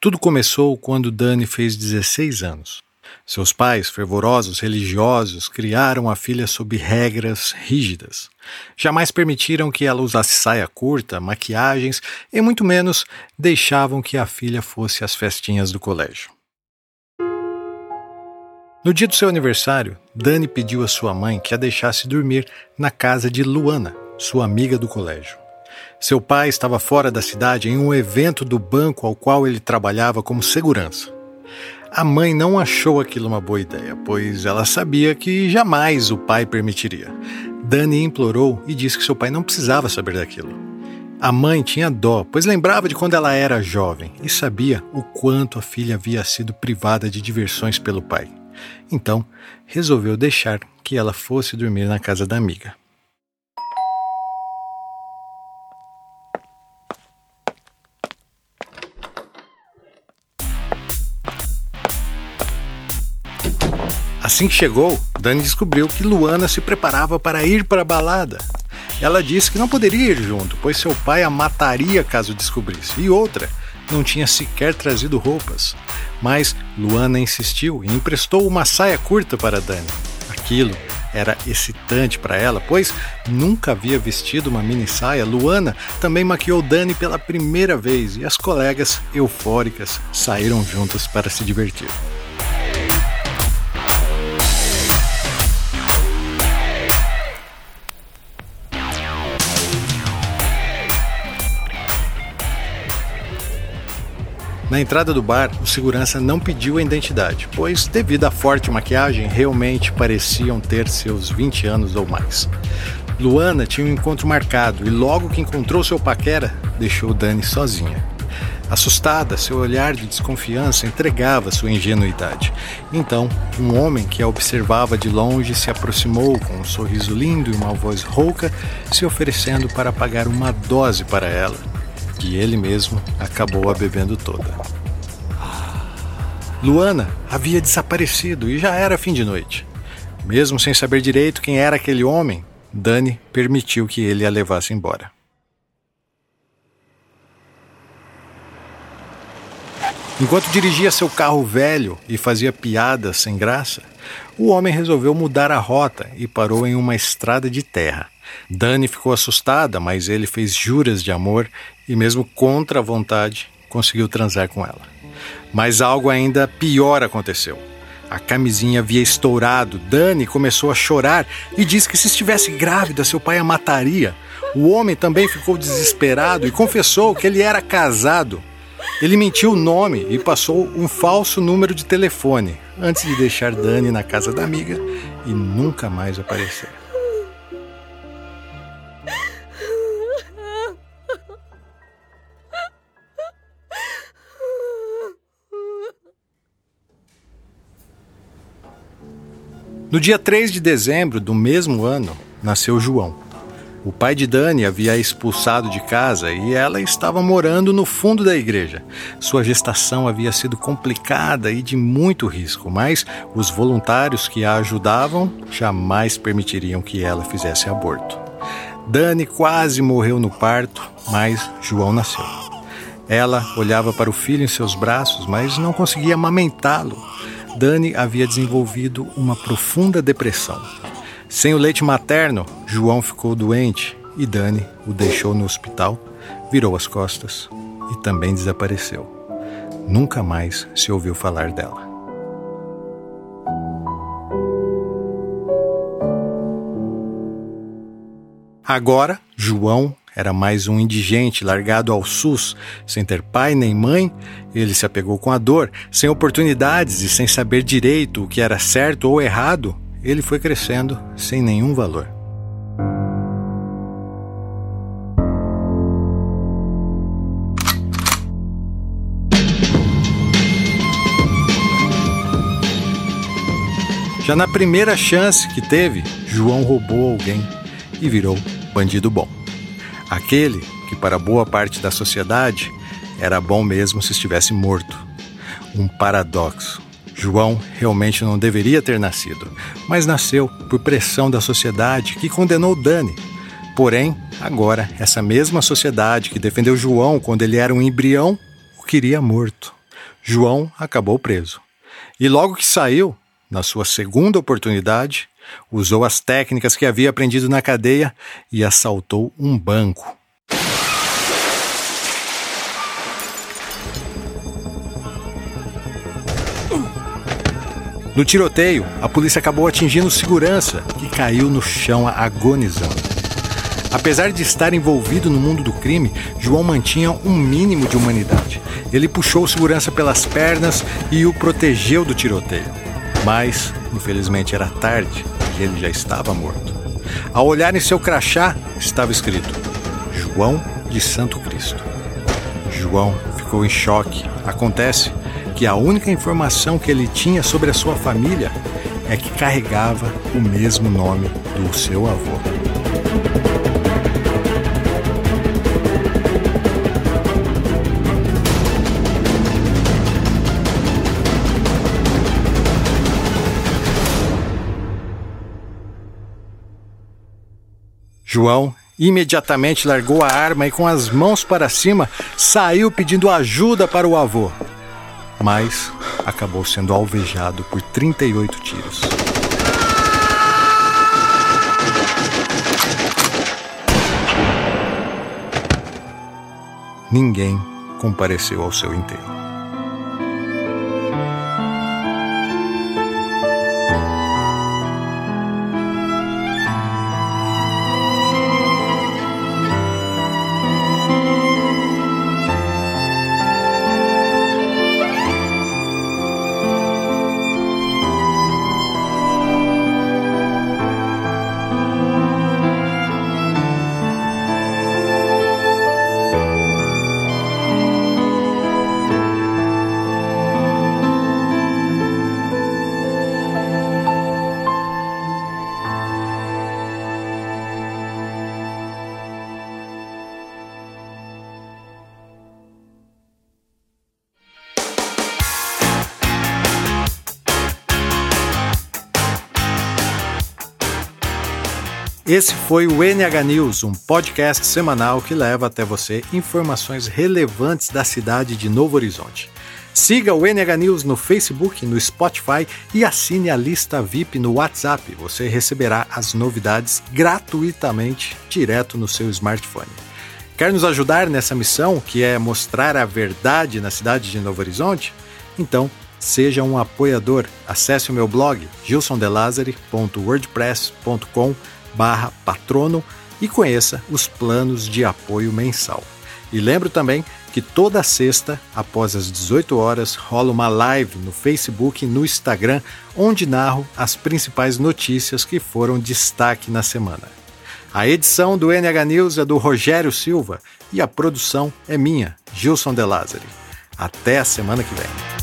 Tudo começou quando Dani fez 16 anos. Seus pais, fervorosos religiosos, criaram a filha sob regras rígidas. Jamais permitiram que ela usasse saia curta, maquiagens e muito menos deixavam que a filha fosse às festinhas do colégio. No dia do seu aniversário, Dani pediu à sua mãe que a deixasse dormir na casa de Luana, sua amiga do colégio. Seu pai estava fora da cidade em um evento do banco ao qual ele trabalhava como segurança. A mãe não achou aquilo uma boa ideia, pois ela sabia que jamais o pai permitiria. Dani implorou e disse que seu pai não precisava saber daquilo. A mãe tinha dó, pois lembrava de quando ela era jovem e sabia o quanto a filha havia sido privada de diversões pelo pai. Então, resolveu deixar que ela fosse dormir na casa da amiga. Assim que chegou, Dani descobriu que Luana se preparava para ir para a balada. Ela disse que não poderia ir junto, pois seu pai a mataria caso descobrisse. E outra, não tinha sequer trazido roupas. Mas Luana insistiu e emprestou uma saia curta para Dani. Aquilo era excitante para ela, pois nunca havia vestido uma mini saia. Luana também maquiou Dani pela primeira vez e as colegas, eufóricas, saíram juntas para se divertir. Na entrada do bar, o segurança não pediu a identidade, pois, devido à forte maquiagem, realmente pareciam ter seus 20 anos ou mais. Luana tinha um encontro marcado e, logo que encontrou seu paquera, deixou Dani sozinha. Assustada, seu olhar de desconfiança entregava sua ingenuidade. Então, um homem que a observava de longe se aproximou com um sorriso lindo e uma voz rouca, se oferecendo para pagar uma dose para ela e ele mesmo acabou a bebendo toda. Luana havia desaparecido e já era fim de noite. Mesmo sem saber direito quem era aquele homem, Dani permitiu que ele a levasse embora. Enquanto dirigia seu carro velho e fazia piadas sem graça, o homem resolveu mudar a rota e parou em uma estrada de terra. Dani ficou assustada, mas ele fez juras de amor e, mesmo contra a vontade, conseguiu transar com ela. Mas algo ainda pior aconteceu. A camisinha havia estourado. Dani começou a chorar e disse que se estivesse grávida, seu pai a mataria. O homem também ficou desesperado e confessou que ele era casado. Ele mentiu o nome e passou um falso número de telefone antes de deixar Dani na casa da amiga e nunca mais aparecer. No dia 3 de dezembro do mesmo ano, nasceu João. O pai de Dani havia expulsado de casa e ela estava morando no fundo da igreja. Sua gestação havia sido complicada e de muito risco, mas os voluntários que a ajudavam jamais permitiriam que ela fizesse aborto. Dani quase morreu no parto, mas João nasceu. Ela olhava para o filho em seus braços, mas não conseguia amamentá-lo. Dani havia desenvolvido uma profunda depressão. Sem o leite materno, João ficou doente e Dani o deixou no hospital, virou as costas e também desapareceu. Nunca mais se ouviu falar dela. Agora, João era mais um indigente largado ao SUS, sem ter pai nem mãe. Ele se apegou com a dor, sem oportunidades e sem saber direito o que era certo ou errado. Ele foi crescendo sem nenhum valor. Já na primeira chance que teve, João roubou alguém e virou bandido bom. Aquele que, para boa parte da sociedade, era bom mesmo se estivesse morto. Um paradoxo. João realmente não deveria ter nascido, mas nasceu por pressão da sociedade que condenou Dani. Porém, agora, essa mesma sociedade que defendeu João quando ele era um embrião o queria morto. João acabou preso. E logo que saiu, na sua segunda oportunidade, usou as técnicas que havia aprendido na cadeia e assaltou um banco. No tiroteio, a polícia acabou atingindo segurança, que caiu no chão agonizando. Apesar de estar envolvido no mundo do crime, João mantinha um mínimo de humanidade. Ele puxou o segurança pelas pernas e o protegeu do tiroteio. Mas, infelizmente, era tarde ele já estava morto. Ao olhar em seu crachá, estava escrito: João de Santo Cristo. João ficou em choque. Acontece que a única informação que ele tinha sobre a sua família é que carregava o mesmo nome do seu avô. João imediatamente largou a arma e, com as mãos para cima, saiu pedindo ajuda para o avô mas acabou sendo alvejado por 38 tiros. Ninguém compareceu ao seu enterro. Esse foi o NH News, um podcast semanal que leva até você informações relevantes da cidade de Novo Horizonte. Siga o NH News no Facebook, no Spotify e assine a lista VIP no WhatsApp. Você receberá as novidades gratuitamente direto no seu smartphone. Quer nos ajudar nessa missão, que é mostrar a verdade na cidade de Novo Horizonte? Então, seja um apoiador. Acesse o meu blog gilsondelazare.wordpress.com barra patrono e conheça os planos de apoio mensal. E lembro também que toda sexta, após as 18 horas, rola uma live no Facebook e no Instagram, onde narro as principais notícias que foram destaque na semana. A edição do NH News é do Rogério Silva e a produção é minha, Gilson De Lázari. Até a semana que vem.